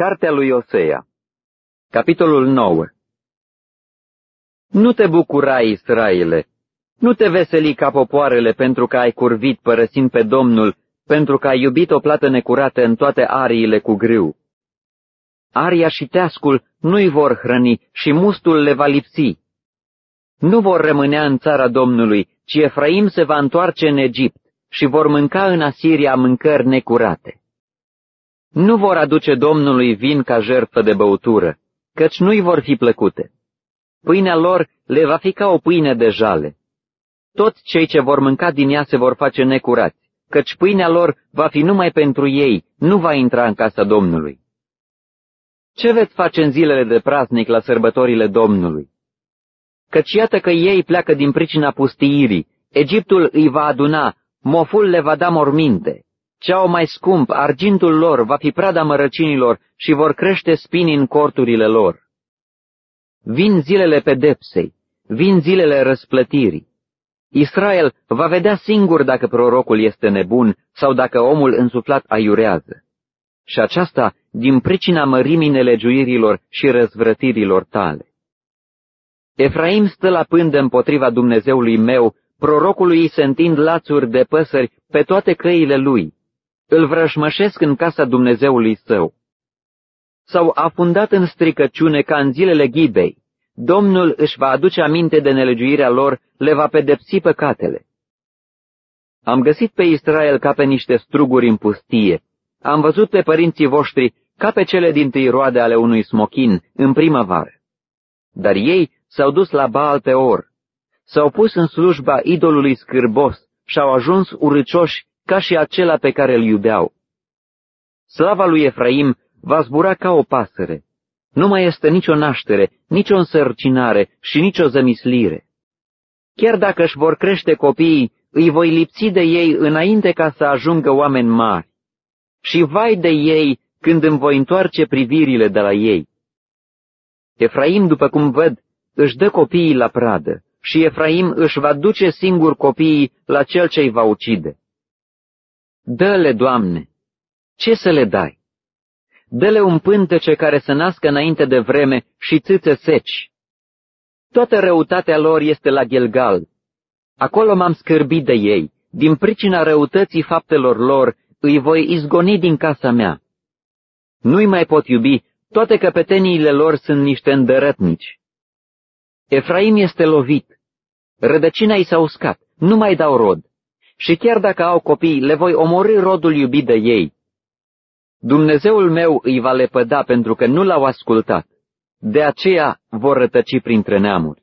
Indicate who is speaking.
Speaker 1: Cartea lui Osea Capitolul 9 Nu te bucura, Israele, nu te veseli ca popoarele pentru că ai curvit părăsind pe Domnul, pentru că ai iubit o plată necurată în toate ariile cu grâu. Aria și teascul nu-i vor hrăni și mustul le va lipsi. Nu vor rămânea în țara Domnului, ci Efraim se va întoarce în Egipt și vor mânca în Asiria mâncări necurate. Nu vor aduce Domnului vin ca jertfă de băutură, căci nu-i vor fi plăcute. Pâinea lor le va fi ca o pâine de jale. Toți cei ce vor mânca din ea se vor face necurați, căci pâinea lor va fi numai pentru ei, nu va intra în casa Domnului. Ce veți face în zilele de praznic la sărbătorile Domnului? Căci iată că ei pleacă din pricina pustiirii, Egiptul îi va aduna, moful le va da morminte. Ceau mai scump, argintul lor va fi prada mărăcinilor și vor crește spini în corturile lor. Vin zilele pedepsei, vin zilele răsplătirii. Israel va vedea singur dacă prorocul este nebun sau dacă omul însuflat aiurează. Și aceasta din pricina mărimii nelegiuirilor și răzvrătirilor tale. Efraim stă la pândă împotriva Dumnezeului meu, prorocului îi se întind lațuri de păsări pe toate căile lui îl vrășmășesc în casa Dumnezeului său. S-au afundat în stricăciune ca în zilele ghibei. Domnul își va aduce aminte de nelegiuirea lor, le va pedepsi păcatele. Am găsit pe Israel ca pe niște struguri în pustie. Am văzut pe părinții voștri ca pe cele din tâi roade ale unui smochin în primăvară. Dar ei s-au dus la Baal pe or, s-au pus în slujba idolului scârbos și au ajuns urâcioși ca și acela pe care îl iubeau. Slava lui Efraim va zbura ca o pasăre. Nu mai este nicio naștere, nicio însărcinare și nicio zămislire. Chiar dacă își vor crește copiii, îi voi lipsi de ei înainte ca să ajungă oameni mari. Și vai de ei când îmi voi întoarce privirile de la ei. Efraim, după cum văd, își dă copiii la pradă și Efraim își va duce singur copiii la cel ce îi va ucide. Dă-le, Doamne! Ce să le dai? Dă-le un pântece care să nască înainte de vreme și țâțe seci. Toată răutatea lor este la Gilgal. Acolo m-am scârbit de ei. Din pricina răutății faptelor lor, îi voi izgoni din casa mea. Nu-i mai pot iubi, toate căpeteniile lor sunt niște îndărătnici. Efraim este lovit. Rădăcina i s-a uscat, nu mai dau rod și chiar dacă au copii, le voi omorâ rodul iubit de ei. Dumnezeul meu îi va lepăda pentru că nu l-au ascultat, de aceea vor rătăci printre neamuri.